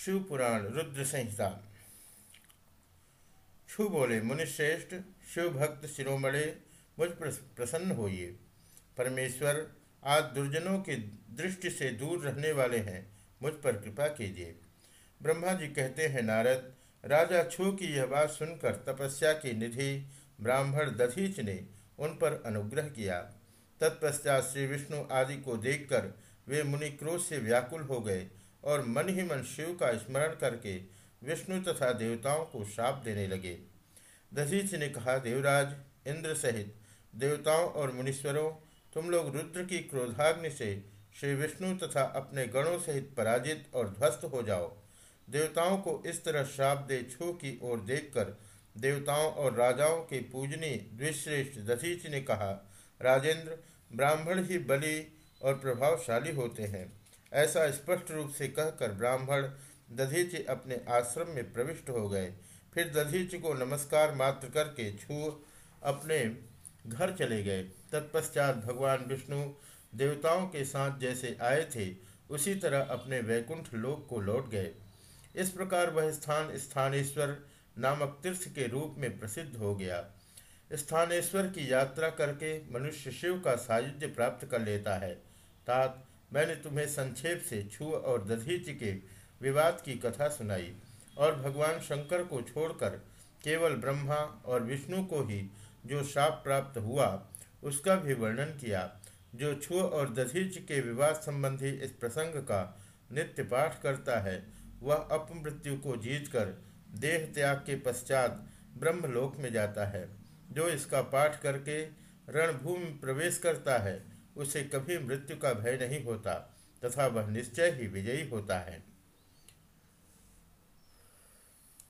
शिव पुराण रुद्र संहिता। छु बोले, मुनिश्रेष्ठ शिव भक्त शिरोमणे मुझ प्रसन्न होइए। परमेश्वर, आज दुर्जनों की दृष्टि से दूर रहने वाले हैं, मुझ पर कृपा कीजिए ब्रह्मा जी कहते हैं, नारद, राजा छु की यह बात सुनकर तपस्या की निधि ब्राह्मण दधीच ने उन पर अनुग्रह किया। तत्पश्चात श्री विष्णु आदि को देखकर वे मुनि क्रोध से व्याकुल हो गए। और मन ही मन शिव का स्मरण करके विष्णु तथा देवताओं को श्राप देने लगे। दधीच ने कहा, देवराज, इंद्र सहित देवताओं और मुनीश्वरों, तुम लोग रुद्र की क्रोधाग्नि से श्री विष्णु तथा अपने गणों सहित पराजित और ध्वस्त हो जाओ। देवताओं को इस तरह श्राप दे छू की ओर देखकर देवताओं और राजाओं के पूजनी द्विश्रेष्ठ दधीच ने कहा, राजेंद्र, ब्राह्मण ही बलि और प्रभावशाली होते हैं। ऐसा स्पष्ट रूप से कहकर ब्राह्मण दधीच अपने आश्रम में प्रविष्ट हो गए। फिर दधीच को नमस्कार मात्र करके छू अपने घर चले गए। तत्पश्चात भगवान विष्णु देवताओं के साथ जैसे आए थे, उसी तरह अपने वैकुंठ लोक को लौट गए। इस प्रकार वह स्थान स्थानेश्वर नामक तीर्थ के रूप में प्रसिद्ध हो गया। स्थानेश्वर की यात्रा करके मनुष्य शिव का सायुज्य प्राप्त कर लेता है। तात मैंने तुम्हें संक्षेप से छू और दधीच के विवाद की कथा सुनाई, और भगवान शंकर को छोड़कर केवल ब्रह्मा और विष्णु को ही जो शाप प्राप्त हुआ, उसका भी वर्णन किया, जो छू और दधीच के विवाद संबंधी इस प्रसंग का नित्य पाठ करता है, वह अपमृत्यु को जीतकर देह त्याग के पश्चात ब्रह्मलोक में जाता है, जो इसका पाठ करके रणभूमि प्रवेश करता है उसे कभी मृत्यु का भय नहीं होता तथा वह निश्चय ही विजयी होता है।